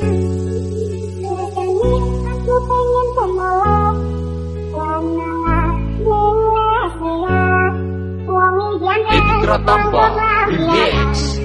Rasanya aku pengen jangan Remix